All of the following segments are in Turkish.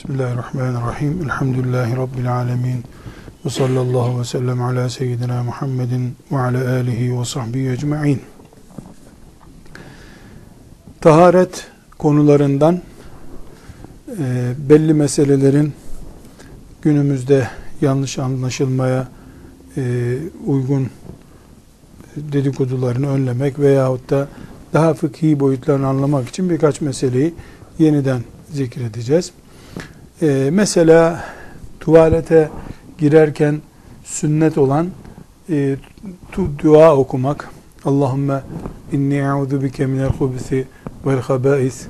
Bismillahirrahmanirrahim. Elhamdülillahi Rabbil alemin. Ve sallallahu ve sellem ala seyyidina Muhammedin ve ala alihi ve sahbihi ecma'in. Taharet konularından e, belli meselelerin günümüzde yanlış anlaşılmaya e, uygun dedikodularını önlemek veyahut da daha fıkhi boyutlarını anlamak için birkaç meseleyi yeniden zikredeceğiz. Ee, mesela tuvalete girerken sünnet olan e, tu, dua okumak. Allahümme inni e'udu bike minel hubisi vel habais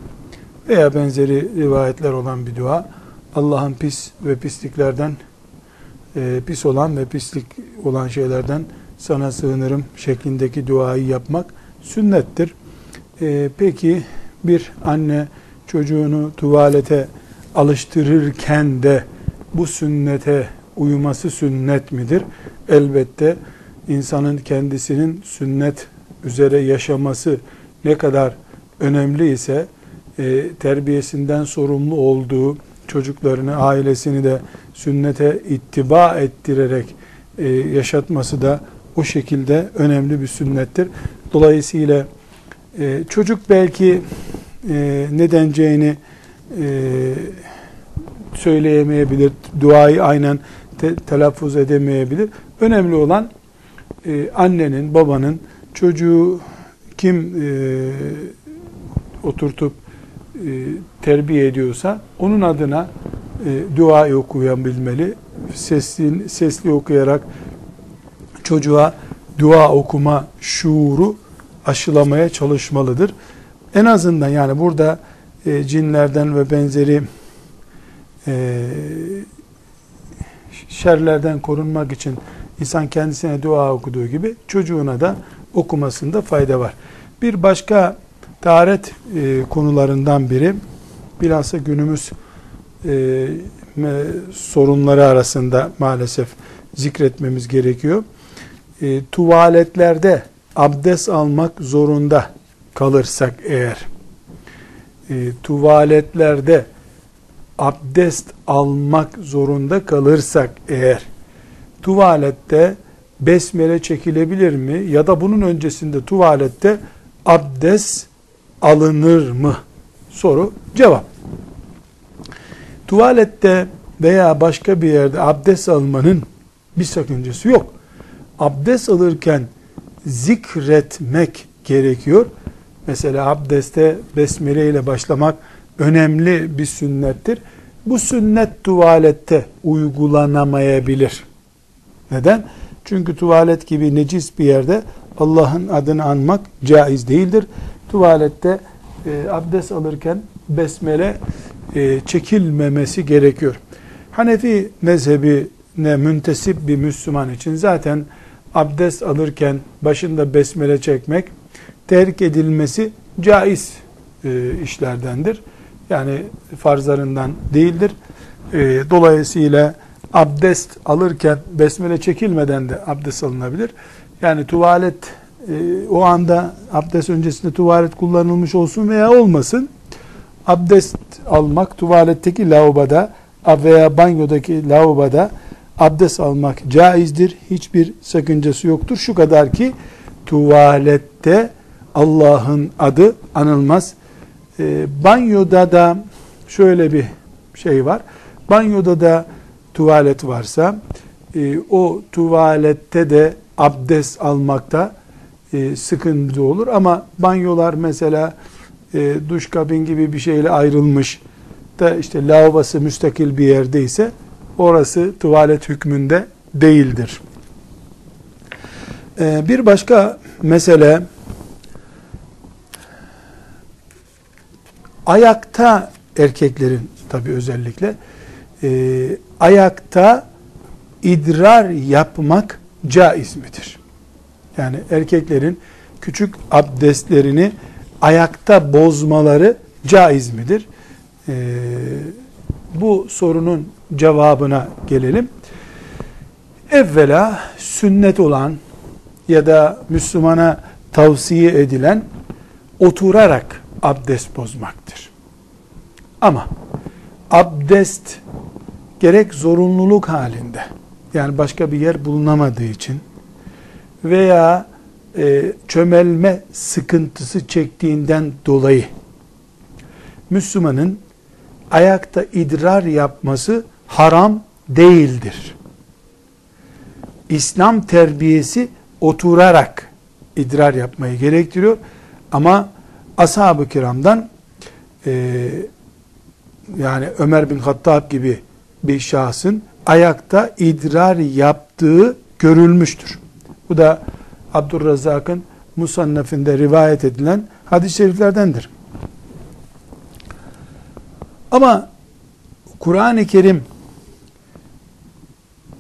veya benzeri rivayetler olan bir dua. Allah'ın pis ve pisliklerden e, pis olan ve pislik olan şeylerden sana sığınırım şeklindeki duayı yapmak sünnettir. E, peki bir anne çocuğunu tuvalete alıştırırken de bu sünnete uyuması sünnet midir? Elbette insanın kendisinin sünnet üzere yaşaması ne kadar önemli ise e, terbiyesinden sorumlu olduğu çocuklarını, ailesini de sünnete ittiba ettirerek e, yaşatması da o şekilde önemli bir sünnettir. Dolayısıyla e, çocuk belki e, ne deneceğini e, söyleyemeyebilir, duayı aynen te, telaffuz edemeyebilir. Önemli olan e, annenin, babanın çocuğu kim e, oturtup e, terbiye ediyorsa onun adına e, dua okuyabilmeli. Sesli, sesli okuyarak çocuğa dua okuma şuuru aşılamaya çalışmalıdır. En azından yani burada e, cinlerden ve benzeri e, şerlerden korunmak için insan kendisine dua okuduğu gibi çocuğuna da okumasında fayda var. Bir başka taharet e, konularından biri bilhassa günümüz sorunları arasında maalesef zikretmemiz gerekiyor. Tuvaletlerde abdest almak zorunda kalırsak eğer e, tuvaletlerde abdest almak zorunda kalırsak eğer tuvalette besmele çekilebilir mi ya da bunun öncesinde tuvalette abdest alınır mı? Soru cevap. Tuvalette veya başka bir yerde abdest almanın bir sakıncası yok. Abdest alırken zikretmek gerekiyor. Mesela abdeste besmele ile başlamak önemli bir sünnettir. Bu sünnet tuvalette uygulanamayabilir. Neden? Çünkü tuvalet gibi necis bir yerde Allah'ın adını anmak caiz değildir. Tuvalette e, abdest alırken besmele e, çekilmemesi gerekiyor. Hanefi mezhebine müntesip bir Müslüman için zaten abdest alırken başında besmele çekmek terk edilmesi caiz e, işlerdendir. Yani farzlarından değildir. E, dolayısıyla abdest alırken besmele çekilmeden de abdest alınabilir. Yani tuvalet e, o anda abdest öncesinde tuvalet kullanılmış olsun veya olmasın. Abdest almak tuvaletteki lavaboda veya banyodaki lavaboda abdest almak caizdir. Hiçbir sakıncası yoktur. Şu kadar ki tuvalette Allah'ın adı anılmaz. E, banyoda da şöyle bir şey var. Banyoda da tuvalet varsa e, o tuvalette de abdest almakta e, sıkıntı olur. Ama banyolar mesela e, duş kabin gibi bir şeyle ayrılmış da işte lavabosu müstakil bir yerdeyse orası tuvalet hükmünde değildir. E, bir başka mesele ayakta erkeklerin tabi özellikle e, ayakta idrar yapmak caiz midir? Yani erkeklerin küçük abdestlerini ayakta bozmaları caiz midir? E, bu sorunun cevabına gelelim. Evvela sünnet olan ya da Müslümana tavsiye edilen oturarak abdest bozmaktır. Ama abdest gerek zorunluluk halinde yani başka bir yer bulunamadığı için veya e, çömelme sıkıntısı çektiğinden dolayı Müslümanın ayakta idrar yapması haram değildir. İslam terbiyesi oturarak idrar yapmayı gerektiriyor. Ama ashab-ı kiramdan e, yani Ömer bin Hattab gibi bir şahsın ayakta idrar yaptığı görülmüştür. Bu da Abdurrazak'ın Musannef'inde rivayet edilen hadis-i şeriflerdendir. Ama Kur'an-ı Kerim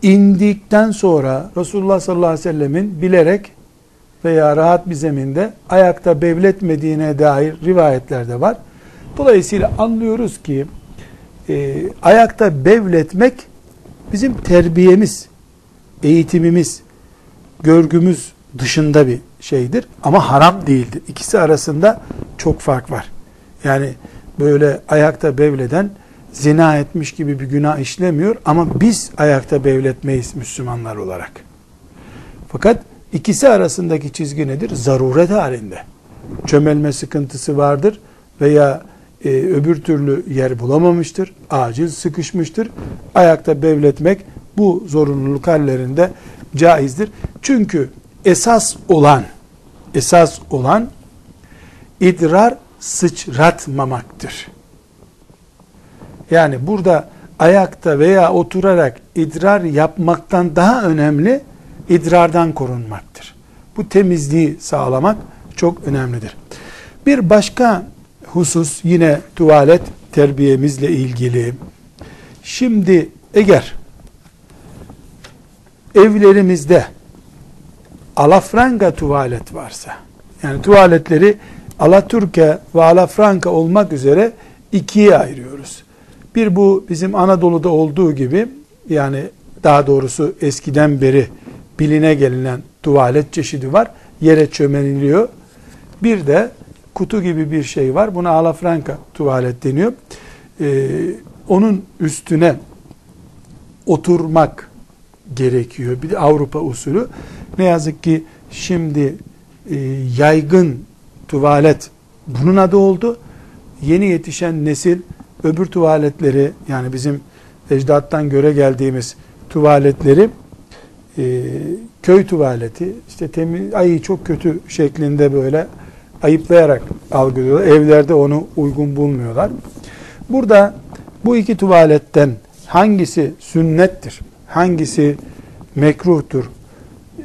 indikten sonra Resulullah sallallahu aleyhi ve sellemin bilerek veya rahat bir zeminde ayakta bevletmediğine dair rivayetler de var. Dolayısıyla anlıyoruz ki e, ayakta bevletmek bizim terbiyemiz, eğitimimiz, görgümüz dışında bir şeydir ama haram değildir. İkisi arasında çok fark var. Yani böyle ayakta bevleden zina etmiş gibi bir günah işlemiyor ama biz ayakta bevletmeyiz Müslümanlar olarak. Fakat ikisi arasındaki çizgi nedir? Zaruret halinde. Çömelme sıkıntısı vardır veya e, öbür türlü yer bulamamıştır, acil sıkışmıştır. Ayakta bevletmek bu zorunluluk hallerinde caizdir. Çünkü esas olan esas olan idrar sıçratmamaktır. Yani burada ayakta veya oturarak idrar yapmaktan daha önemli idrardan korunmaktır. Bu temizliği sağlamak çok önemlidir. Bir başka husus yine tuvalet terbiyemizle ilgili. Şimdi eğer evlerimizde alafranga tuvalet varsa, yani tuvaletleri Alaturka ve Alafranka olmak üzere ikiye ayırıyoruz. Bir bu bizim Anadolu'da olduğu gibi yani daha doğrusu eskiden beri biline gelinen tuvalet çeşidi var. Yere çömeliliyor. Bir de kutu gibi bir şey var. Buna alafranka tuvalet deniyor. Ee, onun üstüne oturmak gerekiyor. Bir de Avrupa usulü. Ne yazık ki şimdi e, yaygın tuvalet bunun adı oldu. Yeni yetişen nesil öbür tuvaletleri yani bizim ecdattan göre geldiğimiz tuvaletleri e, köy tuvaleti işte temiz ayı çok kötü şeklinde böyle ayıplayarak algılıyorlar. Evlerde onu uygun bulmuyorlar. Burada bu iki tuvaletten hangisi sünnettir, hangisi mekruhtur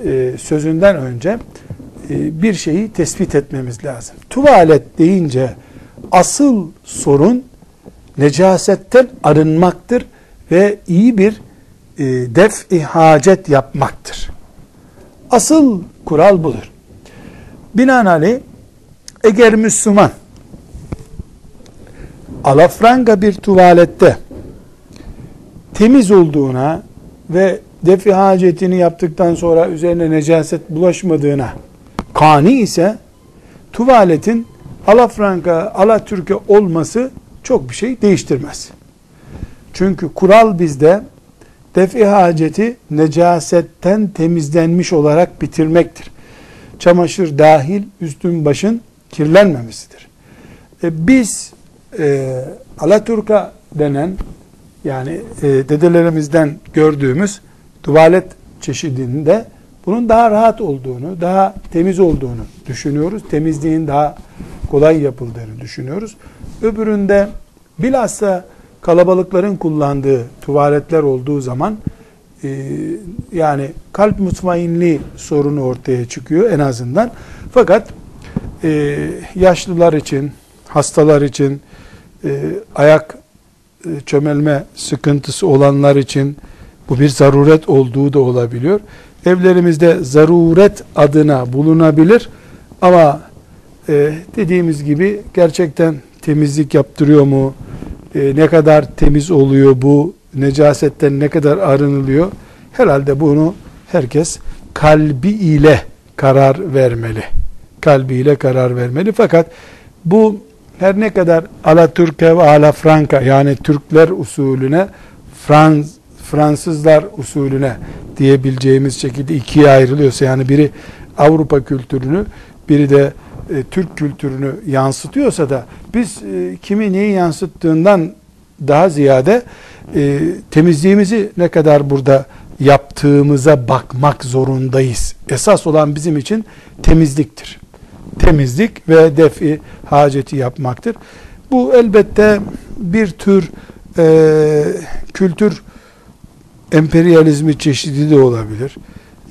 e, sözünden önce e, bir şeyi tespit etmemiz lazım. Tuvalet deyince asıl sorun necasetten arınmaktır ve iyi bir e, def-i hacet yapmaktır. Asıl kural budur. Binaenaleyh eğer Müslüman alafranga bir tuvalette temiz olduğuna ve defi hacetini yaptıktan sonra üzerine necaset bulaşmadığına kani ise tuvaletin alafranka, alatürke olması çok bir şey değiştirmez. Çünkü kural bizde defi haceti necasetten temizlenmiş olarak bitirmektir. Çamaşır dahil üstün başın kirlenmemesidir. E, biz e, Alaturka denen yani e, dedelerimizden gördüğümüz tuvalet çeşidinde bunun daha rahat olduğunu, daha temiz olduğunu düşünüyoruz. Temizliğin daha kolay yapıldığını düşünüyoruz. Öbüründe bilhassa kalabalıkların kullandığı tuvaletler olduğu zaman e, yani kalp mutmainliği sorunu ortaya çıkıyor en azından. Fakat e, yaşlılar için, hastalar için, e, ayak e, çömelme sıkıntısı olanlar için bu bir zaruret olduğu da olabiliyor. Evlerimizde zaruret adına bulunabilir ama e, dediğimiz gibi gerçekten temizlik yaptırıyor mu? E, ne kadar temiz oluyor bu? Necasetten ne kadar arınılıyor? Herhalde bunu herkes kalbi ile karar vermeli. Kalbiyle karar vermeli. Fakat bu her ne kadar ala Türkiye ve ala Franka yani Türkler usulüne Frans, Fransızlar usulüne diyebileceğimiz şekilde ikiye ayrılıyorsa yani biri Avrupa kültürünü biri de e, Türk kültürünü yansıtıyorsa da biz e, kimi neyi yansıttığından daha ziyade e, temizliğimizi ne kadar burada yaptığımıza bakmak zorundayız. Esas olan bizim için temizliktir. Temizlik ve defi haceti yapmaktır. Bu elbette bir tür e, kültür emperyalizmi çeşidi de olabilir.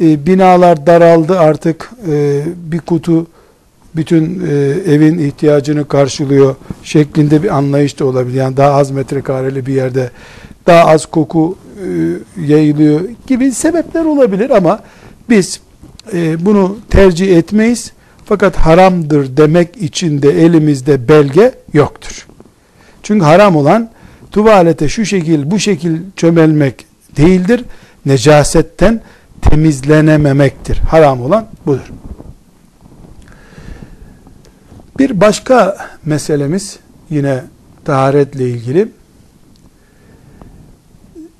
E, binalar daraldı artık e, bir kutu bütün e, evin ihtiyacını karşılıyor şeklinde bir anlayış da olabilir. Yani daha az metrekareli bir yerde daha az koku e, yayılıyor gibi sebepler olabilir ama biz e, bunu tercih etmeyiz. Fakat haramdır demek için de elimizde belge yoktur. Çünkü haram olan tuvalete şu şekil bu şekil çömelmek değildir. Necasetten temizlenememektir. Haram olan budur. Bir başka meselemiz yine taharetle ilgili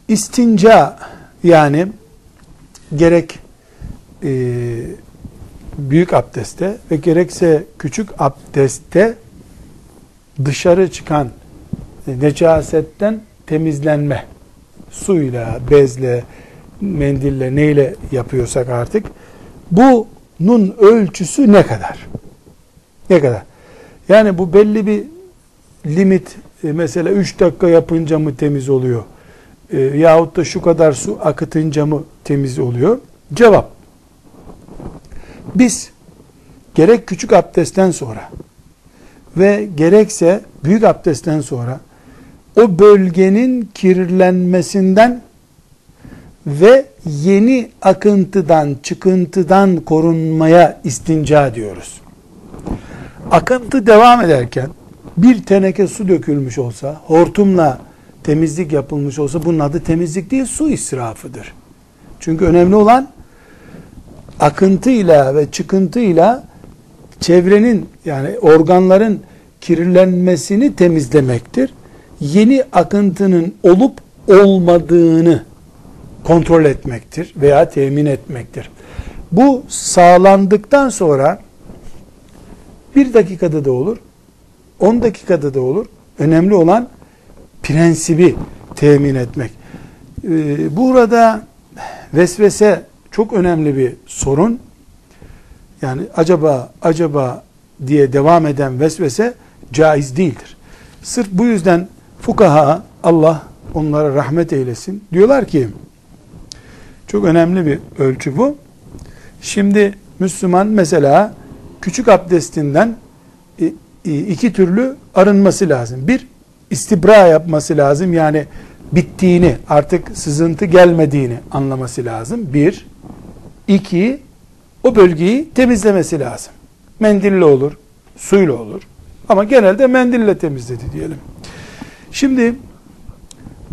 istinca yani gerek e, büyük abdestte ve gerekse küçük abdestte dışarı çıkan necasetten temizlenme suyla, bezle, mendille neyle yapıyorsak artık bunun ölçüsü ne kadar? Ne kadar? Yani bu belli bir limit e, mesela 3 dakika yapınca mı temiz oluyor? E, yahut da şu kadar su akıtınca mı temiz oluyor? Cevap. Biz gerek küçük abdestten sonra ve gerekse büyük abdestten sonra o bölgenin kirlenmesinden ve yeni akıntıdan, çıkıntıdan korunmaya istinca diyoruz. Akıntı devam ederken bir teneke su dökülmüş olsa, hortumla temizlik yapılmış olsa bunun adı temizlik değil, su israfıdır. Çünkü önemli olan akıntıyla ve çıkıntıyla çevrenin yani organların kirlenmesini temizlemektir. Yeni akıntının olup olmadığını kontrol etmektir veya temin etmektir. Bu sağlandıktan sonra bir dakikada da olur, on dakikada da olur. Önemli olan prensibi temin etmek. Ee, burada vesvese çok önemli bir sorun. Yani acaba acaba diye devam eden vesvese caiz değildir. Sırf bu yüzden fukaha Allah onlara rahmet eylesin. Diyorlar ki çok önemli bir ölçü bu. Şimdi Müslüman mesela küçük abdestinden iki türlü arınması lazım. Bir, istibra yapması lazım. Yani bittiğini, artık sızıntı gelmediğini anlaması lazım. Bir. iki o bölgeyi temizlemesi lazım. Mendille olur, suyla olur. Ama genelde mendille temizledi diyelim. Şimdi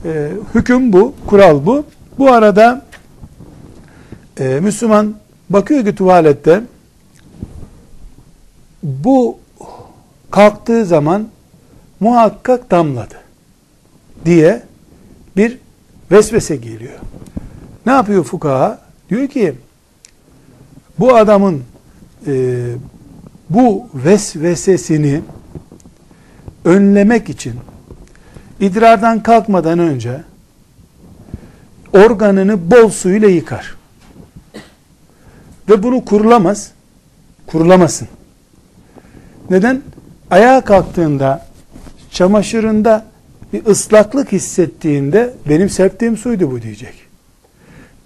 e, hüküm bu, kural bu. Bu arada e, Müslüman bakıyor ki tuvalette bu kalktığı zaman muhakkak damladı diye bir vesvese geliyor. Ne yapıyor fukaha? Diyor ki bu adamın e, bu vesvesesini önlemek için idrardan kalkmadan önce organını bol suyla yıkar. Ve bunu kurulamaz. Kurulamasın. Neden? Ayağa kalktığında çamaşırında bir ıslaklık hissettiğinde benim serptiğim suydu bu diyecek.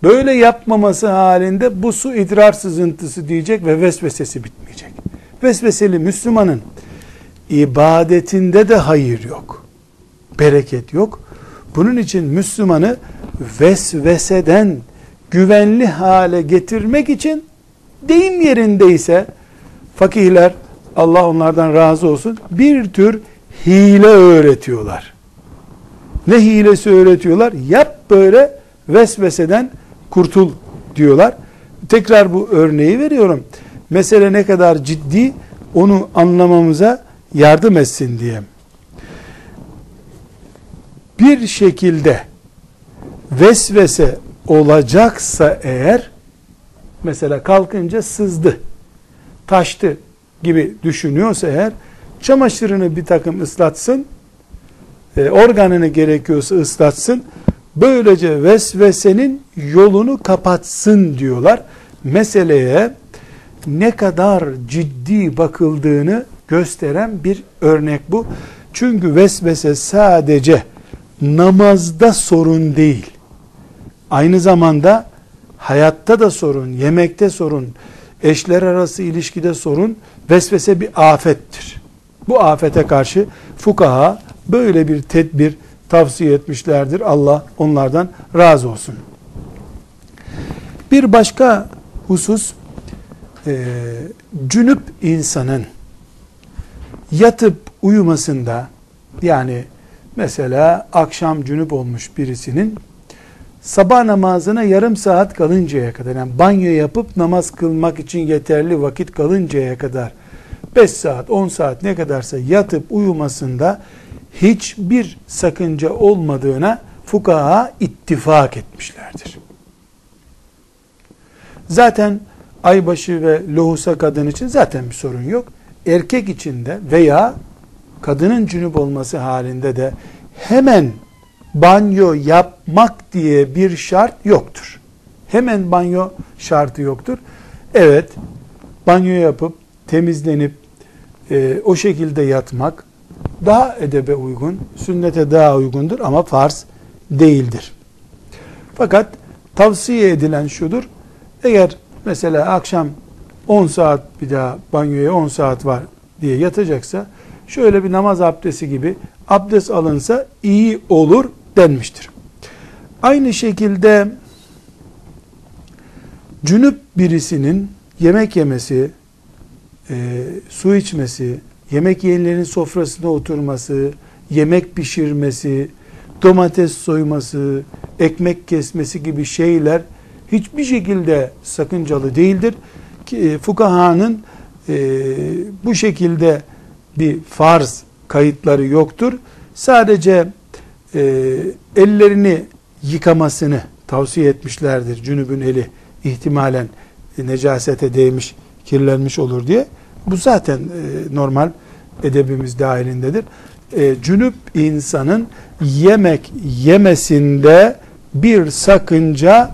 Böyle yapmaması halinde bu su idrar sızıntısı diyecek ve vesvesesi bitmeyecek. Vesveseli Müslümanın ibadetinde de hayır yok. Bereket yok. Bunun için Müslümanı vesveseden güvenli hale getirmek için deyim yerindeyse fakihler Allah onlardan razı olsun bir tür hile öğretiyorlar. Ne hilesi öğretiyorlar? Yap böyle vesveseden kurtul diyorlar. Tekrar bu örneği veriyorum. Mesele ne kadar ciddi onu anlamamıza yardım etsin diye. Bir şekilde vesvese olacaksa eğer mesela kalkınca sızdı, taştı gibi düşünüyorsa eğer çamaşırını bir takım ıslatsın, e, organını gerekiyorsa ıslatsın, böylece vesvesenin yolunu kapatsın diyorlar. Meseleye ne kadar ciddi bakıldığını gösteren bir örnek bu. Çünkü vesvese sadece namazda sorun değil. Aynı zamanda hayatta da sorun, yemekte sorun, eşler arası ilişkide sorun, vesvese bir afettir. Bu afete karşı fukaha böyle bir tedbir tavsiye etmişlerdir. Allah onlardan razı olsun. Bir başka husus, e, cünüp insanın yatıp uyumasında, yani mesela akşam cünüp olmuş birisinin sabah namazına yarım saat kalıncaya kadar yani banyo yapıp namaz kılmak için yeterli vakit kalıncaya kadar 5 saat 10 saat ne kadarsa yatıp uyumasında hiçbir sakınca olmadığına fukaha ittifak etmişlerdir. Zaten aybaşı ve lohusa kadın için zaten bir sorun yok. Erkek için de veya kadının cünüp olması halinde de hemen banyo yapmak diye bir şart yoktur. Hemen banyo şartı yoktur. Evet, banyo yapıp temizlenip e, o şekilde yatmak daha edebe uygun, sünnete daha uygundur ama farz değildir. Fakat tavsiye edilen şudur. Eğer mesela akşam 10 saat bir daha banyoya 10 saat var diye yatacaksa şöyle bir namaz abdesti gibi abdest alınsa iyi olur denmiştir. Aynı şekilde cünüp birisinin yemek yemesi, e, su içmesi, yemek yiyenlerin sofrasına oturması, yemek pişirmesi, domates soyması, ekmek kesmesi gibi şeyler hiçbir şekilde sakıncalı değildir. Ki, e, fukahanın e, bu şekilde bir farz kayıtları yoktur. Sadece e, ellerini yıkamasını tavsiye etmişlerdir. Cünübün eli ihtimalen necasete değmiş, kirlenmiş olur diye. Bu zaten e, normal edebimiz dahilindedir. E, cünüp insanın yemek yemesinde bir sakınca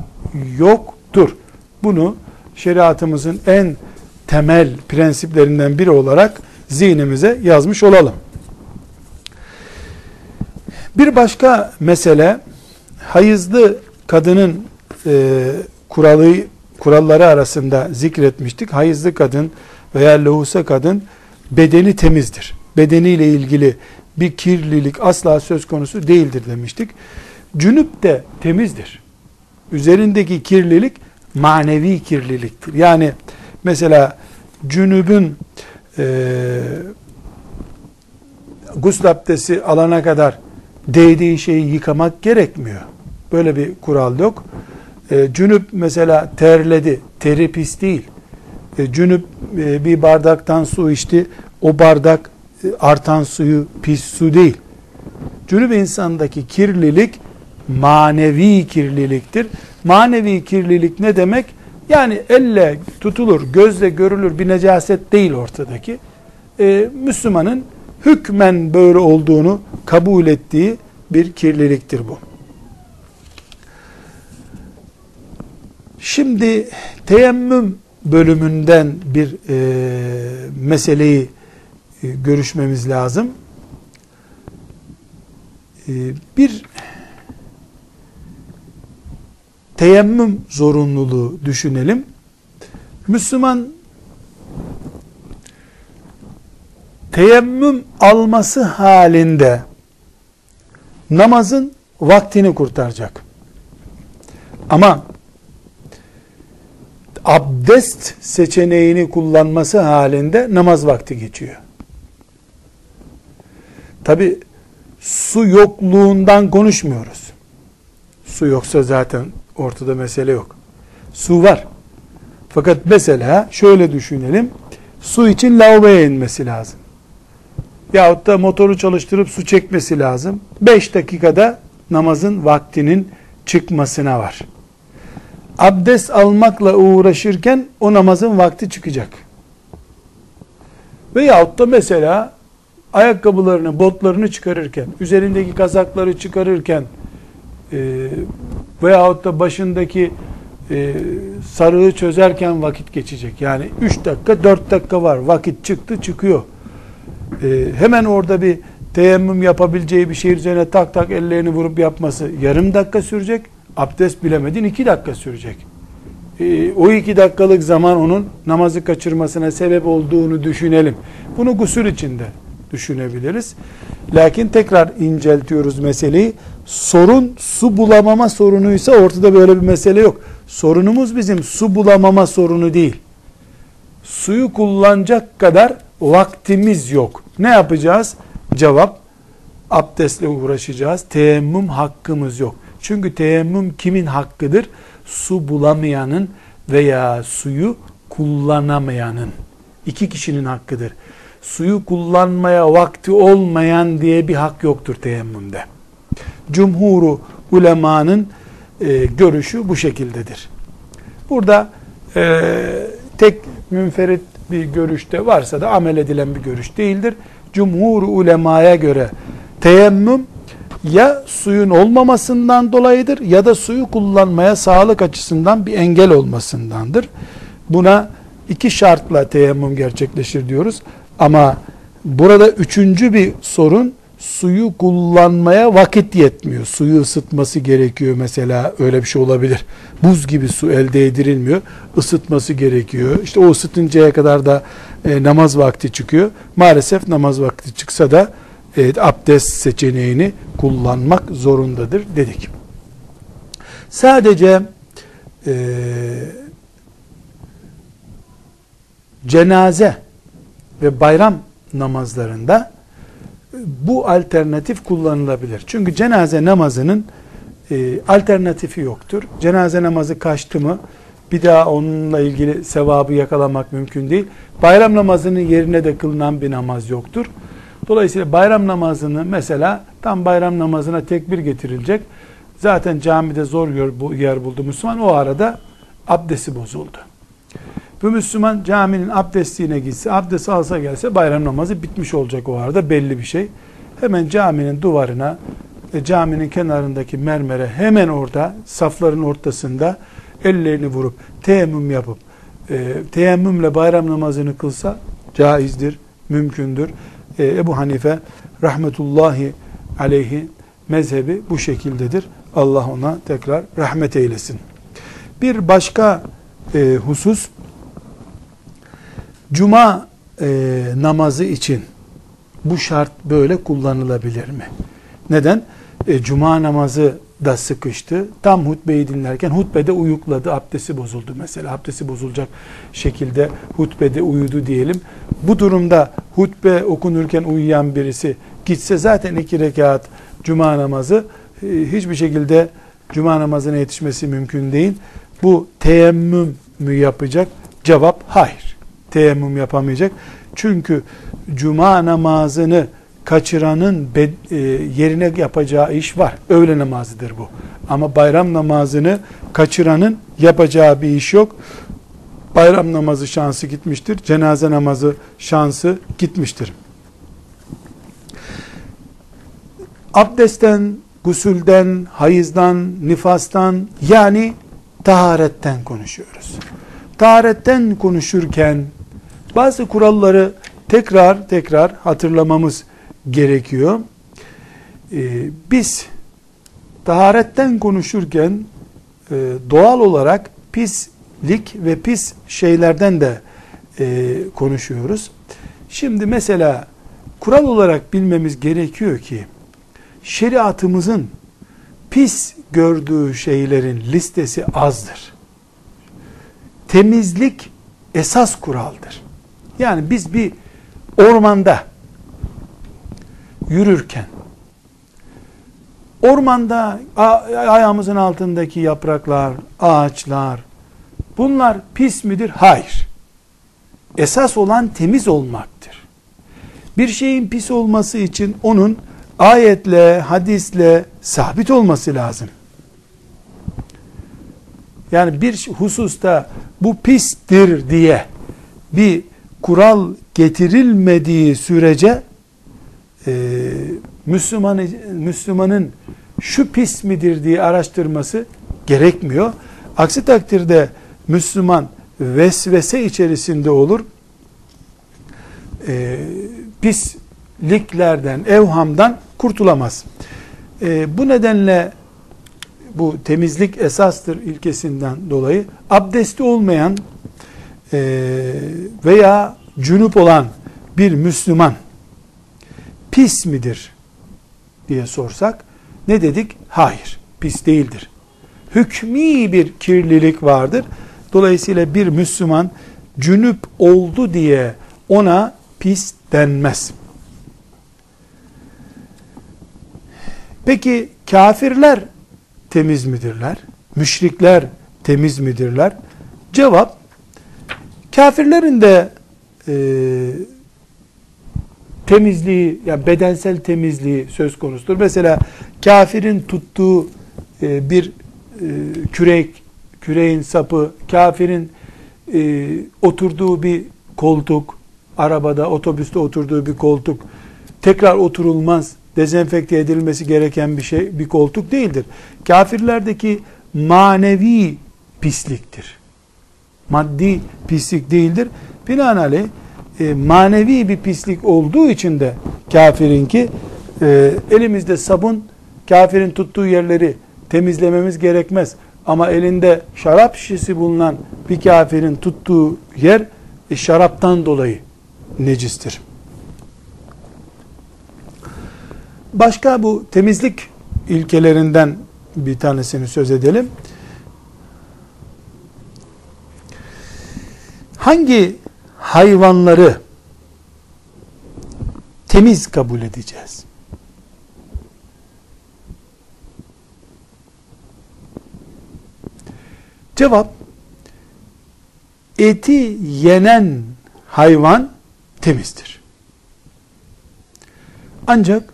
yoktur. Bunu şeriatımızın en temel prensiplerinden biri olarak zihnimize yazmış olalım. Bir başka mesele hayızlı kadının e, kuralı kuralları arasında zikretmiştik. Hayızlı kadın veya lohusa kadın bedeni temizdir. Bedeniyle ilgili bir kirlilik asla söz konusu değildir demiştik. Cünüp de temizdir. Üzerindeki kirlilik manevi kirliliktir. Yani mesela cünübün e, gusül abdesti alana kadar değdiği şeyi yıkamak gerekmiyor. Böyle bir kural yok. E, cünüp mesela terledi, teri pis değil. E, cünüp e, bir bardaktan su içti, o bardak e, artan suyu pis su değil. Cünüp insandaki kirlilik manevi kirliliktir. Manevi kirlilik ne demek? Yani elle tutulur, gözle görülür bir necaset değil ortadaki. Ee, Müslümanın hükmen böyle olduğunu kabul ettiği bir kirliliktir bu. Şimdi teyemmüm bölümünden bir e, meseleyi e, görüşmemiz lazım. E, bir teyemmüm zorunluluğu düşünelim. Müslüman teyemmüm alması halinde namazın vaktini kurtaracak. Ama abdest seçeneğini kullanması halinde namaz vakti geçiyor. Tabi su yokluğundan konuşmuyoruz. Su yoksa zaten ortada mesele yok. Su var. Fakat mesela şöyle düşünelim. Su için lavaboya inmesi lazım. Yahut da motoru çalıştırıp su çekmesi lazım. 5 dakikada namazın vaktinin çıkmasına var. Abdest almakla uğraşırken o namazın vakti çıkacak. Veyahut da mesela ayakkabılarını, botlarını çıkarırken, üzerindeki kazakları çıkarırken e, veyahut da başındaki e, sarığı çözerken vakit geçecek. Yani 3 dakika 4 dakika var. Vakit çıktı çıkıyor. E, hemen orada bir teyemmüm yapabileceği bir şey üzerine tak tak ellerini vurup yapması yarım dakika sürecek. Abdest bilemedin 2 dakika sürecek. E, o 2 dakikalık zaman onun namazı kaçırmasına sebep olduğunu düşünelim. Bunu gusül içinde düşünebiliriz. Lakin tekrar inceltiyoruz meseleyi. Sorun su bulamama sorunuysa ortada böyle bir mesele yok. Sorunumuz bizim su bulamama sorunu değil. Suyu kullanacak kadar vaktimiz yok. Ne yapacağız? Cevap abdestle uğraşacağız. Teyemmüm hakkımız yok. Çünkü teyemmüm kimin hakkıdır? Su bulamayanın veya suyu kullanamayanın. iki kişinin hakkıdır. Suyu kullanmaya vakti olmayan diye bir hak yoktur teyemmümde. Cumhuru ulemanın e, görüşü bu şekildedir. Burada e, tek münferit bir görüşte varsa da amel edilen bir görüş değildir. Cumhur ulemaya göre teyemmüm ya suyun olmamasından dolayıdır ya da suyu kullanmaya sağlık açısından bir engel olmasındandır. Buna iki şartla teyemmüm gerçekleşir diyoruz. Ama burada üçüncü bir sorun suyu kullanmaya vakit yetmiyor. Suyu ısıtması gerekiyor mesela öyle bir şey olabilir. Buz gibi su elde edilmiyor. Isıtması gerekiyor. İşte o ısıtıncaya kadar da e, namaz vakti çıkıyor. Maalesef namaz vakti çıksa da e, abdest seçeneğini kullanmak zorundadır dedik. Sadece e, cenaze ve bayram namazlarında bu alternatif kullanılabilir. Çünkü cenaze namazının e, alternatifi yoktur. Cenaze namazı kaçtı mı bir daha onunla ilgili sevabı yakalamak mümkün değil. Bayram namazının yerine de kılınan bir namaz yoktur. Dolayısıyla bayram namazını mesela tam bayram namazına tekbir getirilecek. Zaten camide zor yer buldu Müslüman. O arada abdesti bozuldu. Bu Müslüman caminin abdestliğine gitse, abdest alsa gelse bayram namazı bitmiş olacak o arada belli bir şey. Hemen caminin duvarına, e, caminin kenarındaki mermere hemen orada safların ortasında ellerini vurup teyemmüm yapıp e, teyemmümle bayram namazını kılsa caizdir, mümkündür. E, Ebu Hanife rahmetullahi aleyhi mezhebi bu şekildedir. Allah ona tekrar rahmet eylesin. Bir başka e, husus Cuma e, namazı için bu şart böyle kullanılabilir mi? Neden? E, Cuma namazı da sıkıştı. Tam hutbeyi dinlerken hutbede uyukladı. Abdesti bozuldu mesela. Abdesti bozulacak şekilde hutbede uyudu diyelim. Bu durumda hutbe okunurken uyuyan birisi gitse zaten iki rekat Cuma namazı e, hiçbir şekilde Cuma namazına yetişmesi mümkün değil. Bu teyemmüm mü yapacak? Cevap hayır teyemmüm yapamayacak. Çünkü cuma namazını kaçıranın e, yerine yapacağı iş var. Öğle namazıdır bu. Ama bayram namazını kaçıranın yapacağı bir iş yok. Bayram namazı şansı gitmiştir. Cenaze namazı şansı gitmiştir. Abdestten, gusülden, hayızdan, nifastan yani taharetten konuşuyoruz. Taharetten konuşurken bazı kuralları tekrar tekrar hatırlamamız gerekiyor. Ee, biz taharetten konuşurken e, doğal olarak pislik ve pis şeylerden de e, konuşuyoruz. Şimdi mesela kural olarak bilmemiz gerekiyor ki şeriatımızın pis gördüğü şeylerin listesi azdır. Temizlik esas kuraldır. Yani biz bir ormanda yürürken ormanda ayağımızın altındaki yapraklar, ağaçlar bunlar pis midir? Hayır. Esas olan temiz olmaktır. Bir şeyin pis olması için onun ayetle, hadisle sabit olması lazım. Yani bir hususta bu pistir diye bir kural getirilmediği sürece e, Müslüman, Müslümanın şu pis midir diye araştırması gerekmiyor. Aksi takdirde Müslüman vesvese içerisinde olur. E, pisliklerden, evhamdan kurtulamaz. E, bu nedenle bu temizlik esastır ilkesinden dolayı abdesti olmayan veya cünüp olan bir Müslüman pis midir diye sorsak ne dedik? Hayır, pis değildir. Hükmi bir kirlilik vardır. Dolayısıyla bir Müslüman cünüp oldu diye ona pis denmez. Peki kafirler temiz midirler? Müşrikler temiz midirler? Cevap, kafirlerin de e, temizliği, yani bedensel temizliği söz konusudur. Mesela kafirin tuttuğu e, bir e, kürek, küreğin sapı, kafirin e, oturduğu bir koltuk, arabada, otobüste oturduğu bir koltuk, tekrar oturulmaz, dezenfekte edilmesi gereken bir şey, bir koltuk değildir. Kafirlerdeki manevi pisliktir. Maddi pislik değildir. Binaenaleyh e, manevi bir pislik olduğu için de kafirinki e, elimizde sabun kafirin tuttuğu yerleri temizlememiz gerekmez. Ama elinde şarap şişesi bulunan bir kafirin tuttuğu yer e, şaraptan dolayı necistir. Başka bu temizlik ilkelerinden bir tanesini söz edelim. Hangi hayvanları temiz kabul edeceğiz? Cevap eti yenen hayvan temizdir. Ancak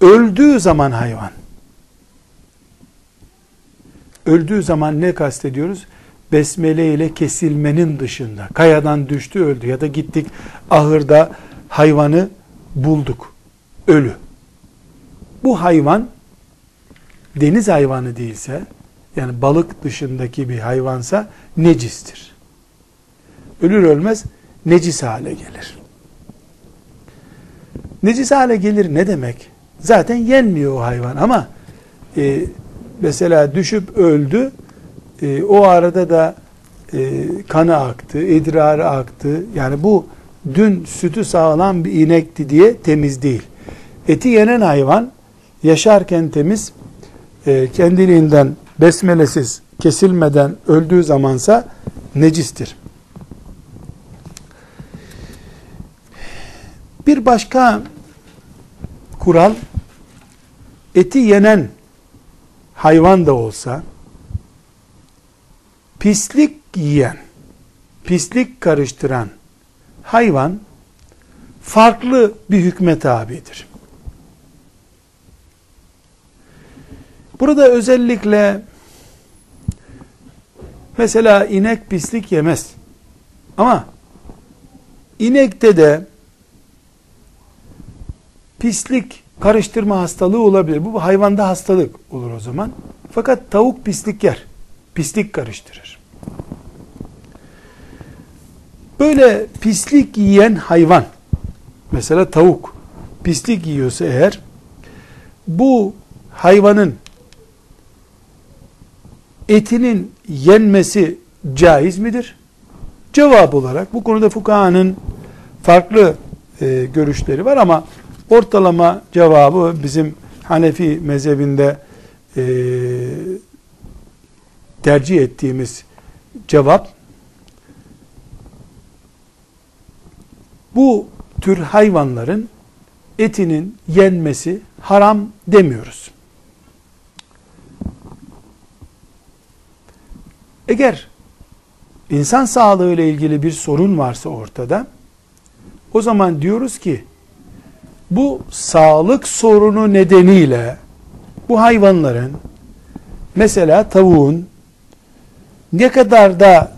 öldüğü zaman hayvan öldüğü zaman ne kastediyoruz? Besmele ile kesilmenin dışında kayadan düştü öldü ya da gittik ahırda hayvanı bulduk ölü. Bu hayvan deniz hayvanı değilse yani balık dışındaki bir hayvansa necistir. Ölür ölmez necis hale gelir. Necis hale gelir ne demek? Zaten yenmiyor o hayvan ama e, mesela düşüp öldü e, o arada da e, kanı aktı, idrarı aktı. Yani bu dün sütü sağlam bir inekti diye temiz değil. Eti yenen hayvan yaşarken temiz, e, kendiliğinden besmelesiz kesilmeden öldüğü zamansa necistir. Bir başka kural eti yenen hayvan da olsa pislik yiyen, pislik karıştıran hayvan farklı bir hükme tabidir. Burada özellikle mesela inek pislik yemez. Ama inekte de pislik karıştırma hastalığı olabilir. Bu hayvanda hastalık olur o zaman. Fakat tavuk pislik yer. Pislik karıştırır. Böyle pislik yiyen hayvan, mesela tavuk, pislik yiyorsa eğer, bu hayvanın etinin yenmesi caiz midir? Cevap olarak bu konuda fukahanın farklı e, görüşleri var ama ortalama cevabı bizim Hanefi mezhebinde e, tercih ettiğimiz cevap bu tür hayvanların etinin yenmesi haram demiyoruz. Eğer insan sağlığı ile ilgili bir sorun varsa ortada, O zaman diyoruz ki bu sağlık sorunu nedeniyle bu hayvanların mesela tavuğun ne kadar da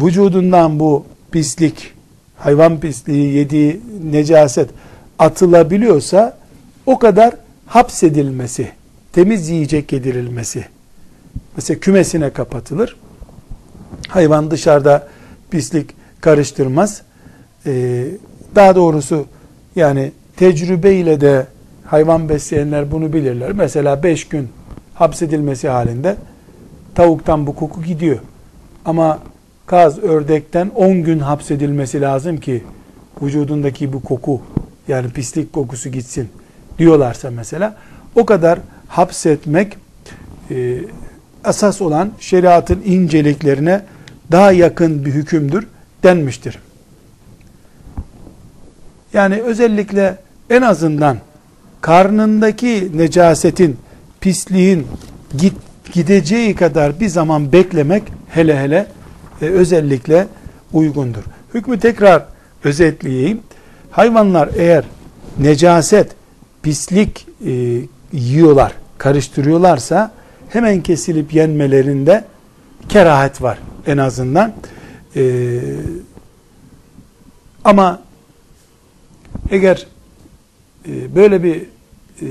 vücudundan bu pislik, hayvan pisliği, yediği necaset atılabiliyorsa o kadar hapsedilmesi, temiz yiyecek yedirilmesi. Mesela kümesine kapatılır. Hayvan dışarıda pislik karıştırmaz. Ee, daha doğrusu yani tecrübe ile de hayvan besleyenler bunu bilirler. Mesela 5 gün hapsedilmesi halinde tavuktan bu koku gidiyor. Ama kaz, ördekten 10 gün hapsedilmesi lazım ki vücudundaki bu koku yani pislik kokusu gitsin diyorlarsa mesela o kadar hapsetmek e, asas olan şeriatın inceliklerine daha yakın bir hükümdür denmiştir. Yani özellikle en azından karnındaki necasetin, pisliğin git, gideceği kadar bir zaman beklemek hele hele e, özellikle uygundur. Hükmü tekrar özetleyeyim. Hayvanlar eğer necaset, pislik e, yiyorlar, karıştırıyorlarsa hemen kesilip yenmelerinde kerahet var en azından. E, ama eğer e, böyle bir e,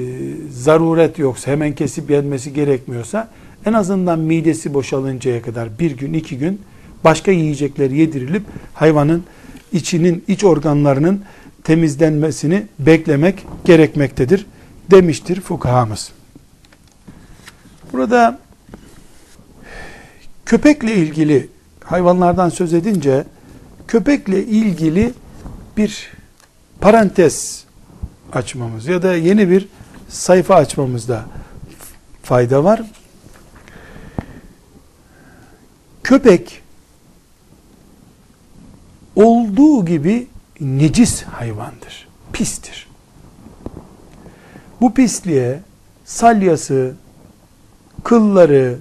zaruret yoksa, hemen kesip yenmesi gerekmiyorsa, en azından midesi boşalıncaya kadar bir gün, iki gün başka yiyecekler yedirilip hayvanın içinin, iç organlarının temizlenmesini beklemek gerekmektedir demiştir fukahamız. Burada köpekle ilgili hayvanlardan söz edince köpekle ilgili bir parantez açmamız ya da yeni bir sayfa açmamızda fayda var. Köpek olduğu gibi necis hayvandır. Pistir. Bu pisliğe salyası, kılları,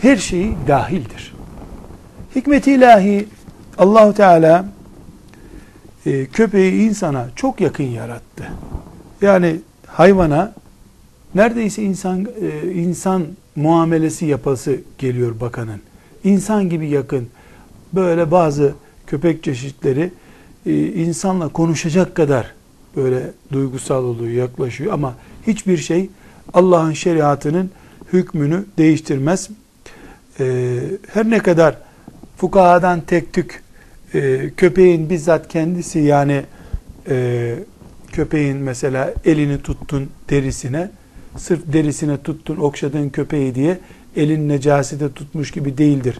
her şeyi dahildir. Hikmet ilahi Allahu Teala e, köpeği insana çok yakın yarattı. Yani hayvana neredeyse insan e, insan muamelesi yapası geliyor bakanın. İnsan gibi yakın. Böyle bazı köpek çeşitleri e, insanla konuşacak kadar böyle duygusal oluyor, yaklaşıyor ama hiçbir şey Allah'ın şeriatının hükmünü değiştirmez. E, her ne kadar fukahadan tek tük e, köpeğin bizzat kendisi yani köpeğin mesela elini tuttun derisine sırf derisine tuttun okşadığın köpeği diye elin necasete tutmuş gibi değildir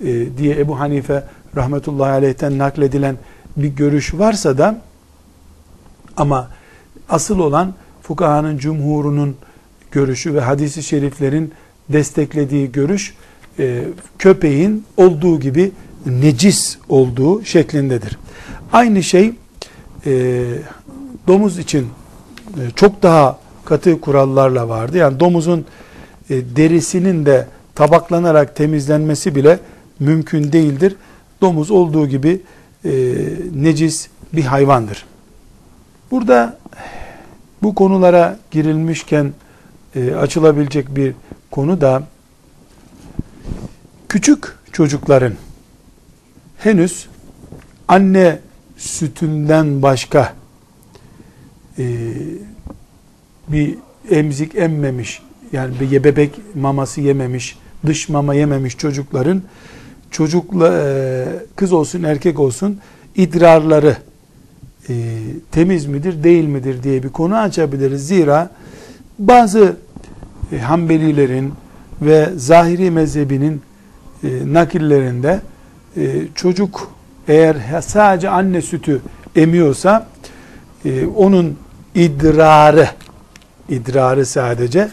e, diye Ebu Hanife rahmetullahi aleyhten nakledilen bir görüş varsa da ama asıl olan fukahanın cumhurunun görüşü ve hadisi şeriflerin desteklediği görüş e, köpeğin olduğu gibi necis olduğu şeklindedir. Aynı şey e, domuz için e, çok daha katı kurallarla vardı. Yani domuzun e, derisinin de tabaklanarak temizlenmesi bile mümkün değildir. Domuz olduğu gibi e, necis bir hayvandır. Burada bu konulara girilmişken e, açılabilecek bir konu da küçük çocukların henüz anne sütünden başka e, bir emzik emmemiş yani bir bebek maması yememiş dış mama yememiş çocukların çocukla e, kız olsun erkek olsun idrarları e, temiz midir değil midir diye bir konu açabiliriz. Zira bazı e, Hanbelilerin ve Zahiri mezhebinin e, nakillerinde e, çocuk eğer sadece anne sütü emiyorsa e, onun idrarı idrarı sadece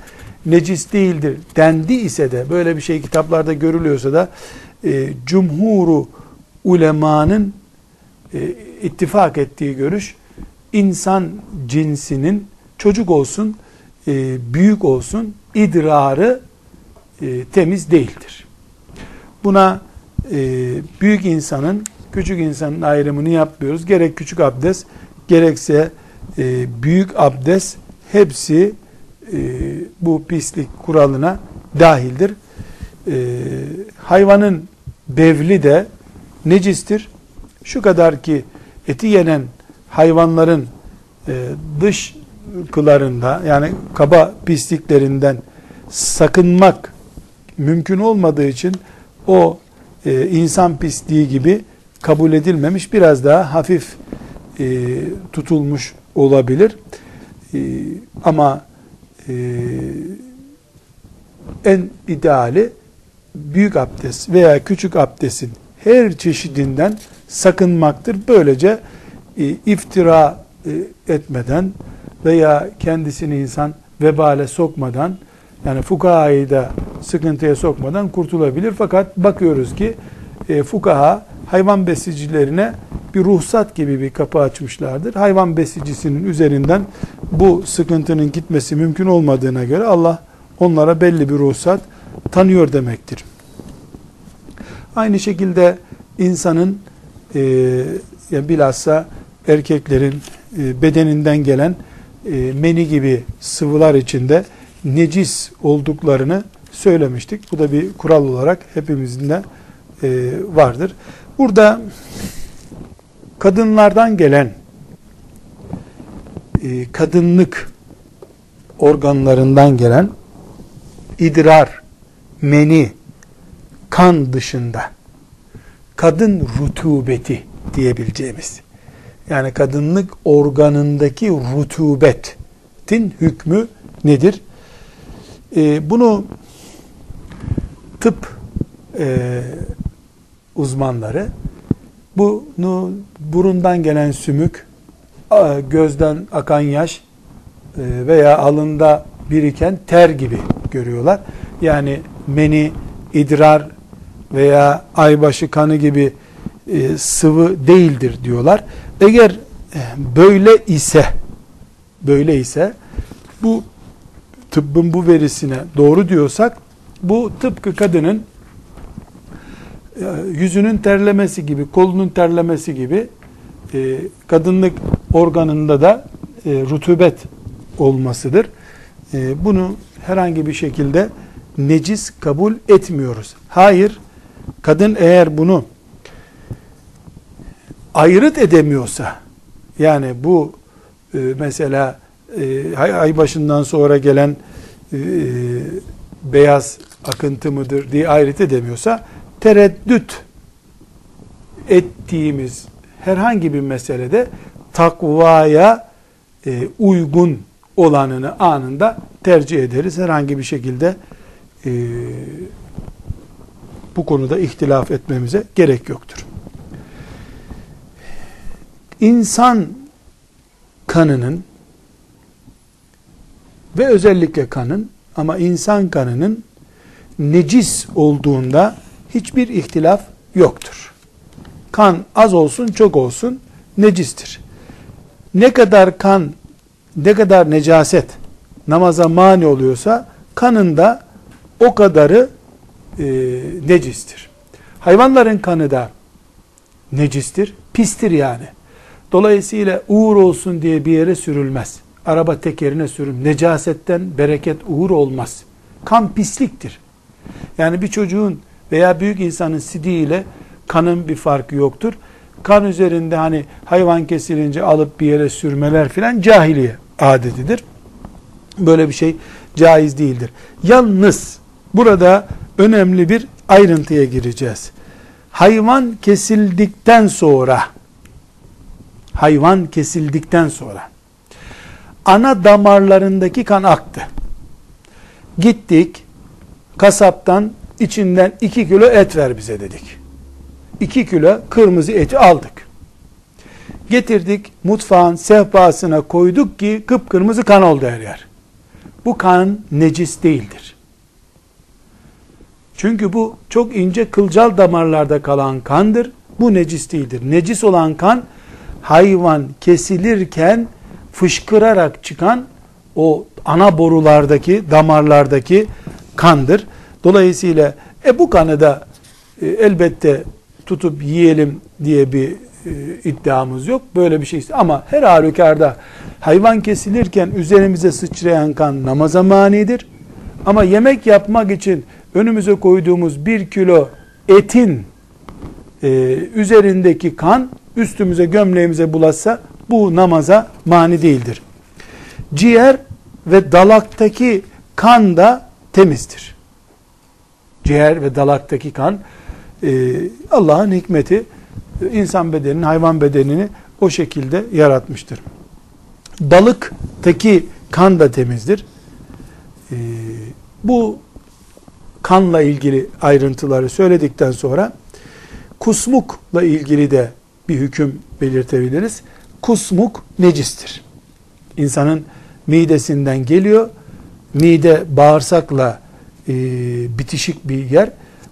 necis değildir dendi ise de böyle bir şey kitaplarda görülüyorsa da e, cumhuru ulemanın e, ittifak ettiği görüş insan cinsinin çocuk olsun e, büyük olsun idrarı e, temiz değildir. Buna e, büyük insanın küçük insanın ayrımını yapmıyoruz. Gerek küçük abdest gerekse e, büyük abdest hepsi e, bu pislik kuralına dahildir. E, hayvanın bevli de necistir. Şu kadar ki eti yenen hayvanların e, dış kılarında yani kaba pisliklerinden sakınmak mümkün olmadığı için o e, insan pisliği gibi kabul edilmemiş biraz daha hafif e, tutulmuş olabilir. E, ama e, en ideali büyük abdest veya küçük abdestin her çeşidinden sakınmaktır. Böylece e, iftira e, etmeden veya kendisini insan vebale sokmadan yani fukahayı da sıkıntıya sokmadan kurtulabilir. Fakat bakıyoruz ki e, fukaha hayvan besicilerine bir ruhsat gibi bir kapı açmışlardır. Hayvan besicisinin üzerinden bu sıkıntının gitmesi mümkün olmadığına göre Allah onlara belli bir ruhsat tanıyor demektir. Aynı şekilde insanın e, yani bilhassa erkeklerin e, bedeninden gelen e, meni gibi sıvılar içinde necis olduklarını söylemiştik. Bu da bir kural olarak hepimizin de e, vardır. Burada kadınlardan gelen e, kadınlık organlarından gelen idrar, meni, kan dışında kadın rutubeti diyebileceğimiz yani kadınlık organındaki rutubetin hükmü nedir? Ee, bunu tıp e, uzmanları bunu burundan gelen sümük, gözden akan yaş e, veya alında biriken ter gibi görüyorlar. Yani meni, idrar veya aybaşı kanı gibi e, sıvı değildir diyorlar. Eğer e, böyle ise böyle ise bu tıbbın bu verisine doğru diyorsak bu tıpkı kadının yüzünün terlemesi gibi, kolunun terlemesi gibi e, kadınlık organında da rutubet olmasıdır. Bunu herhangi bir şekilde necis kabul etmiyoruz. Hayır, kadın eğer bunu ayrıt edemiyorsa yani bu e, mesela e, ay başından sonra gelen e, beyaz akıntı mıdır diye ayrıt edemiyorsa tereddüt ettiğimiz herhangi bir meselede takvaya e, uygun olanını anında tercih ederiz. Herhangi bir şekilde e, bu konuda ihtilaf etmemize gerek yoktur insan kanının ve özellikle kanın ama insan kanının necis olduğunda hiçbir ihtilaf yoktur. Kan az olsun çok olsun necistir. Ne kadar kan, ne kadar necaset namaza mani oluyorsa kanında o kadarı e, necistir. Hayvanların kanı da necistir, pistir yani. Dolayısıyla uğur olsun diye bir yere sürülmez. Araba tekerine sürüm. Necasetten bereket uğur olmaz. Kan pisliktir. Yani bir çocuğun veya büyük insanın sidiğiyle kanın bir farkı yoktur. Kan üzerinde hani hayvan kesilince alıp bir yere sürmeler filan cahiliye adetidir. Böyle bir şey caiz değildir. Yalnız burada önemli bir ayrıntıya gireceğiz. Hayvan kesildikten sonra hayvan kesildikten sonra ana damarlarındaki kan aktı. Gittik kasaptan içinden 2 kilo et ver bize dedik. 2 kilo kırmızı eti aldık. Getirdik mutfağın sehpasına koyduk ki kıpkırmızı kan oldu her yer. Bu kan necis değildir. Çünkü bu çok ince kılcal damarlarda kalan kandır. Bu necis değildir. Necis olan kan hayvan kesilirken fışkırarak çıkan o ana borulardaki, damarlardaki kandır. Dolayısıyla e bu kanı da e, elbette tutup yiyelim diye bir e, iddiamız yok. Böyle bir şey. Ama her halükarda hayvan kesilirken üzerimize sıçrayan kan namaza manidir. Ama yemek yapmak için önümüze koyduğumuz bir kilo etin e, üzerindeki kan üstümüze gömleğimize bulaşsa bu namaza mani değildir. Ciğer ve dalaktaki kan da temizdir. Ciğer ve dalaktaki kan e, Allah'ın hikmeti insan bedenini, hayvan bedenini o şekilde yaratmıştır. Balıktaki kan da temizdir. E, bu kanla ilgili ayrıntıları söyledikten sonra kusmukla ilgili de bir hüküm belirtebiliriz. Kusmuk necistir. İnsanın midesinden geliyor. Mide bağırsakla e, bitişik bir yer.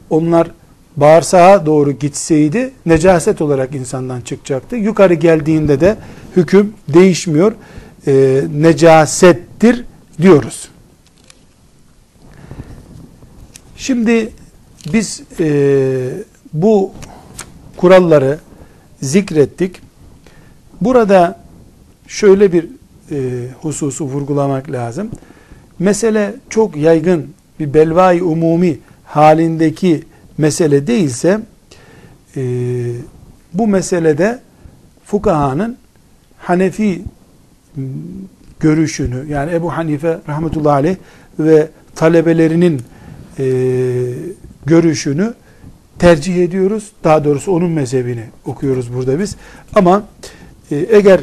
Onlar bağırsağa doğru gitseydi necaset olarak insandan çıkacaktı. Yukarı geldiğinde de hüküm değişmiyor. E, necasettir diyoruz. Şimdi biz e, bu kuralları zikrettik. Burada şöyle bir e, hususu vurgulamak lazım. Mesele çok yaygın bir belvai umumi halindeki mesele değilse e, bu meselede fukahanın Hanefi görüşünü yani Ebu Hanife rahmetullahi aleyh ve talebelerinin e, görüşünü tercih ediyoruz. Daha doğrusu onun mezhebini okuyoruz burada biz. Ama e, eğer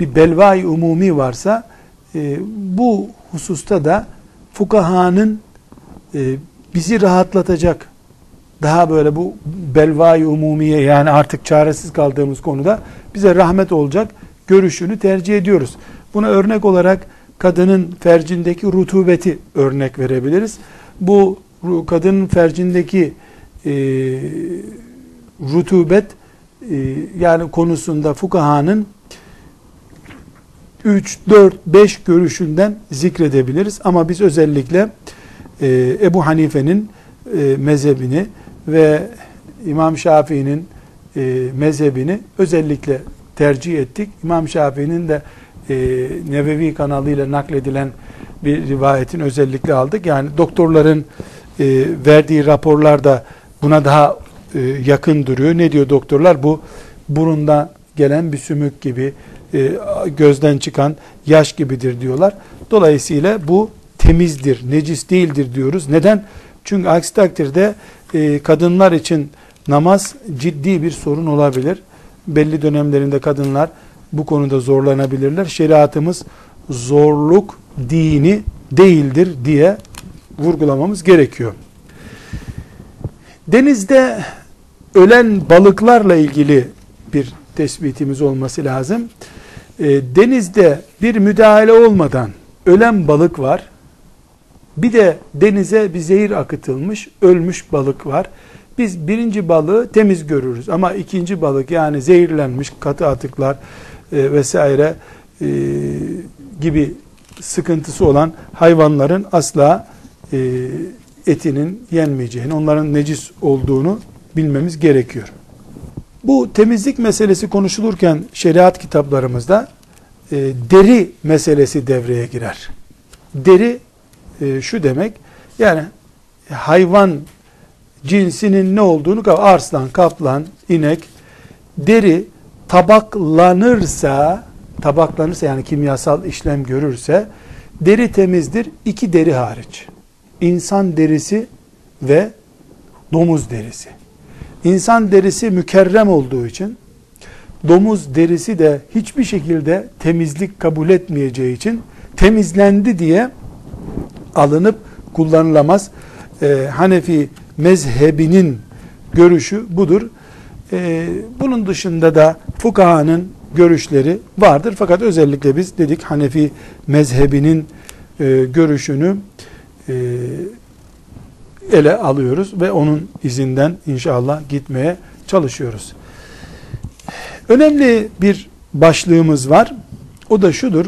bir belvai umumi varsa e, bu hususta da fukahanın e, bizi rahatlatacak daha böyle bu belvai umumiye yani artık çaresiz kaldığımız konuda bize rahmet olacak görüşünü tercih ediyoruz. Buna örnek olarak kadının fercindeki rutubeti örnek verebiliriz. Bu kadının fercindeki e, rutubet e, yani konusunda fukahanın 3, 4, 5 görüşünden zikredebiliriz. Ama biz özellikle e, Ebu Hanife'nin e, mezhebini ve İmam Şafii'nin e, mezhebini özellikle tercih ettik. İmam Şafii'nin de e, Nevevi kanalıyla nakledilen bir rivayetin özellikle aldık. Yani doktorların e, verdiği raporlarda buna daha e, yakın duruyor. Ne diyor doktorlar? Bu burundan gelen bir sümük gibi, e, gözden çıkan yaş gibidir diyorlar. Dolayısıyla bu temizdir, necis değildir diyoruz. Neden? Çünkü aksi takdirde e, kadınlar için namaz ciddi bir sorun olabilir. Belli dönemlerinde kadınlar bu konuda zorlanabilirler. Şeriatımız zorluk dini değildir diye vurgulamamız gerekiyor. Denizde ölen balıklarla ilgili bir tespitimiz olması lazım. E, denizde bir müdahale olmadan ölen balık var. Bir de denize bir zehir akıtılmış, ölmüş balık var. Biz birinci balığı temiz görürüz ama ikinci balık yani zehirlenmiş katı atıklar e, vesaire e, gibi sıkıntısı olan hayvanların asla e, etinin yenmeyeceğini, onların necis olduğunu bilmemiz gerekiyor. Bu temizlik meselesi konuşulurken şeriat kitaplarımızda e, deri meselesi devreye girer. Deri e, şu demek, yani hayvan cinsinin ne olduğunu, arslan, kaplan, inek, deri tabaklanırsa, tabaklanırsa yani kimyasal işlem görürse, deri temizdir, iki deri hariç. İnsan derisi ve domuz derisi. İnsan derisi mükerrem olduğu için domuz derisi de hiçbir şekilde temizlik kabul etmeyeceği için temizlendi diye alınıp kullanılamaz. Ee, Hanefi mezhebinin görüşü budur. Ee, bunun dışında da fukahanın görüşleri vardır. Fakat özellikle biz dedik Hanefi mezhebinin e, görüşünü e, ele alıyoruz ve onun izinden inşallah gitmeye çalışıyoruz. Önemli bir başlığımız var. O da şudur.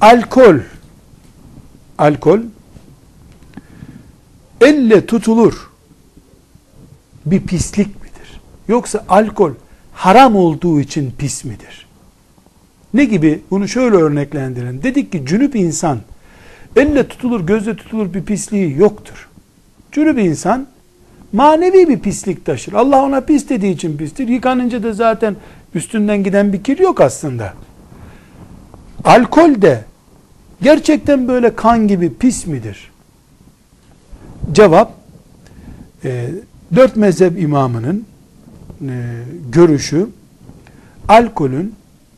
Alkol alkol elle tutulur bir pislik midir? yoksa alkol haram olduğu için pis midir? Ne gibi? Bunu şöyle örneklendirin. Dedik ki cünüp insan elle tutulur, gözle tutulur bir pisliği yoktur. Cünüp insan manevi bir pislik taşır. Allah ona pis dediği için pistir. Yıkanınca da zaten üstünden giden bir kir yok aslında. Alkol de gerçekten böyle kan gibi pis midir? Cevap e, dört mezhep imamının e, görüşü alkolün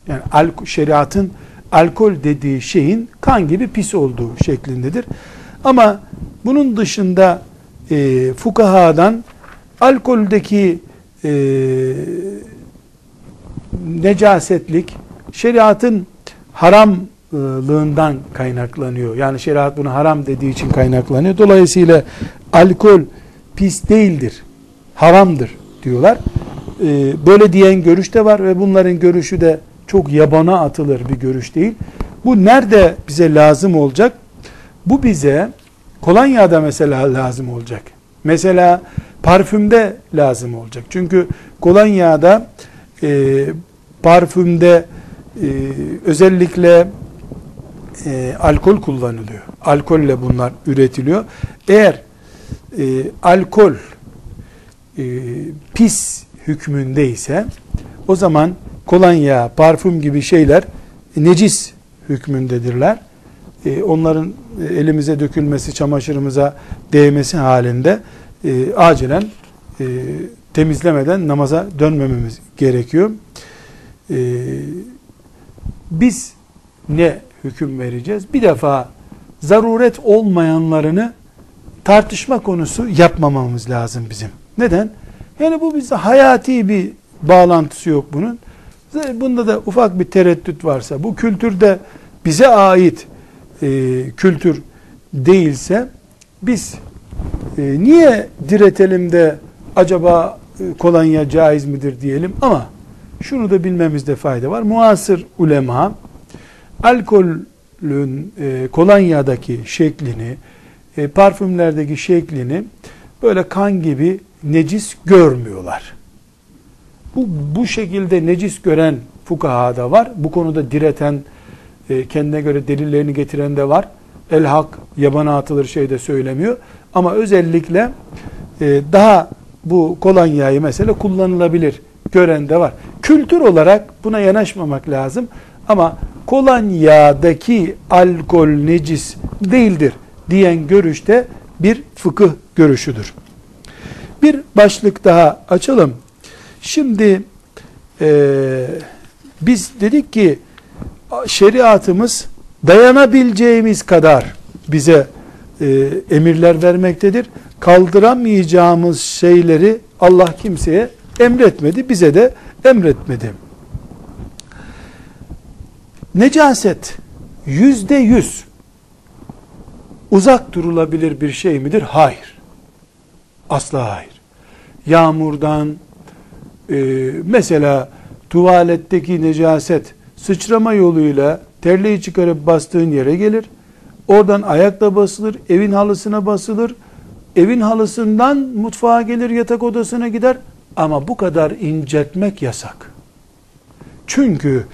yani al, şeriatın alkol dediği şeyin kan gibi pis olduğu şeklindedir. Ama bunun dışında e, fukahadan alkoldeki e, necasetlik şeriatın haramlığından kaynaklanıyor. Yani şeriat bunu haram dediği için kaynaklanıyor. Dolayısıyla alkol pis değildir, haramdır diyorlar. E, böyle diyen görüş de var ve bunların görüşü de çok yabana atılır bir görüş değil. Bu nerede bize lazım olacak? Bu bize kolonyada mesela lazım olacak. Mesela parfümde lazım olacak. Çünkü kolonyada e, parfümde e, özellikle e, alkol kullanılıyor. Alkolle bunlar üretiliyor. Eğer e, alkol e, pis hükmündeyse o zaman kolonya, parfüm gibi şeyler necis hükmündedirler. E, onların e, elimize dökülmesi, çamaşırımıza değmesi halinde e, acilen e, temizlemeden namaza dönmememiz gerekiyor. E, biz ne hüküm vereceğiz? Bir defa zaruret olmayanlarını tartışma konusu yapmamamız lazım bizim. Neden? Yani bu bize hayati bir bağlantısı yok bunun. Bunda da ufak bir tereddüt varsa, bu kültürde bize ait e, kültür değilse, biz e, niye diretelim de acaba e, kolonya caiz midir diyelim ama şunu da bilmemizde fayda var. Muasır ulema alkolün e, kolonyadaki şeklini, e, parfümlerdeki şeklini böyle kan gibi necis görmüyorlar. Bu, bu şekilde necis gören fukaha da var. Bu konuda direten, e, kendine göre delillerini getiren de var. El hak yabana atılır şey de söylemiyor. Ama özellikle e, daha bu kolonyayı mesela kullanılabilir gören de var. Kültür olarak buna yanaşmamak lazım. Ama kolonyadaki alkol necis değildir diyen görüşte bir fıkıh görüşüdür. Bir başlık daha açalım. Şimdi e, biz dedik ki şeriatımız dayanabileceğimiz kadar bize e, emirler vermektedir. Kaldıramayacağımız şeyleri Allah kimseye emretmedi, bize de emretmedi. Necaset yüzde yüz uzak durulabilir bir şey midir? Hayır. Asla hayır. Yağmurdan, e, mesela tuvaletteki necaset sıçrama yoluyla terliği çıkarıp bastığın yere gelir. Oradan ayakla basılır, evin halısına basılır. Evin halısından mutfağa gelir, yatak odasına gider. Ama bu kadar incetmek yasak. Çünkü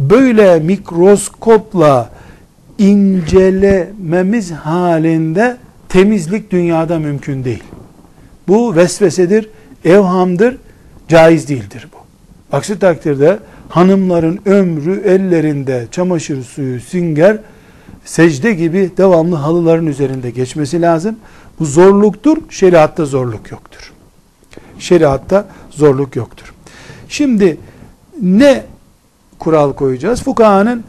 böyle mikroskopla incelememiz halinde temizlik dünyada mümkün değil. Bu vesvesedir, evhamdır, caiz değildir bu. Aksi takdirde hanımların ömrü ellerinde çamaşır suyu, sünger, secde gibi devamlı halıların üzerinde geçmesi lazım. Bu zorluktur, şeriatta zorluk yoktur. Şeriatta zorluk yoktur. Şimdi ne kural koyacağız? Fukahanın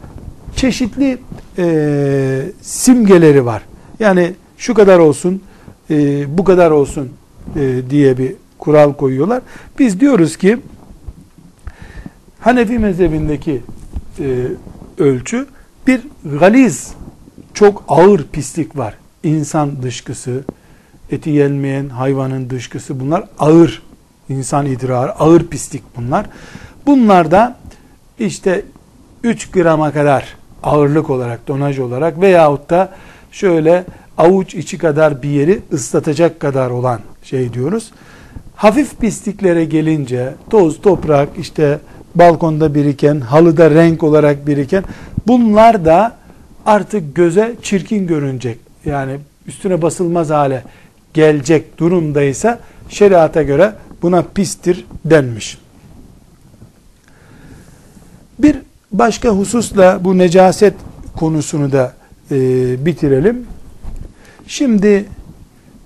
çeşitli e, simgeleri var. Yani şu kadar olsun, e, bu kadar olsun e, diye bir kural koyuyorlar. Biz diyoruz ki Hanefi mezhebindeki e, ölçü bir galiz, çok ağır pislik var. İnsan dışkısı, eti yenmeyen hayvanın dışkısı bunlar ağır insan idrarı, ağır pislik bunlar. Bunlar da işte 3 grama kadar ağırlık olarak, donaj olarak veyahut da şöyle avuç içi kadar bir yeri ıslatacak kadar olan şey diyoruz. Hafif pisliklere gelince toz, toprak, işte balkonda biriken, halıda renk olarak biriken bunlar da artık göze çirkin görünecek. Yani üstüne basılmaz hale gelecek durumdaysa şeriata göre buna pistir denmiş. Bir başka hususla bu necaset konusunu da e, bitirelim. Şimdi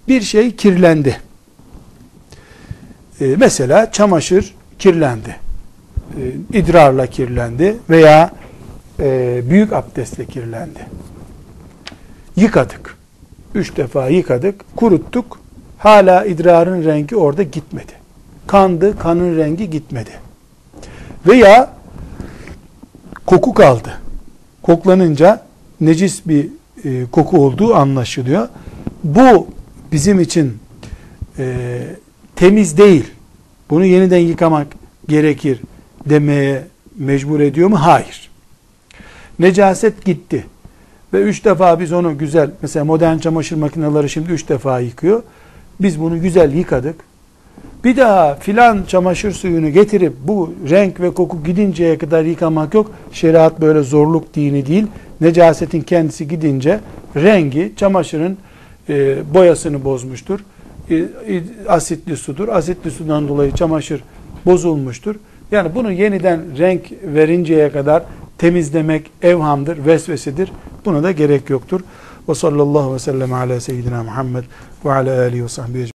bir şey kirlendi. E, mesela çamaşır kirlendi. E, idrarla kirlendi veya e, büyük abdestle kirlendi. Yıkadık. Üç defa yıkadık, kuruttuk. Hala idrarın rengi orada gitmedi. Kandı, kanın rengi gitmedi. Veya koku kaldı. Koklanınca necis bir e, koku olduğu anlaşılıyor. Bu bizim için e, temiz değil. Bunu yeniden yıkamak gerekir demeye mecbur ediyor mu? Hayır. Necaset gitti. Ve üç defa biz onu güzel, mesela modern çamaşır makineleri şimdi üç defa yıkıyor. Biz bunu güzel yıkadık. Bir daha filan çamaşır suyunu getirip bu renk ve koku gidinceye kadar yıkamak yok. Şeriat böyle zorluk dini değil. Necasetin kendisi gidince rengi çamaşırın e, boyasını bozmuştur. E, e, asitli sudur. Asitli sudan dolayı çamaşır bozulmuştur. Yani bunu yeniden renk verinceye kadar temizlemek evhamdır, vesvesedir. Buna da gerek yoktur. Ve sallallahu ve sellem ala seyyidina Muhammed ve ala alihi ve sahbihi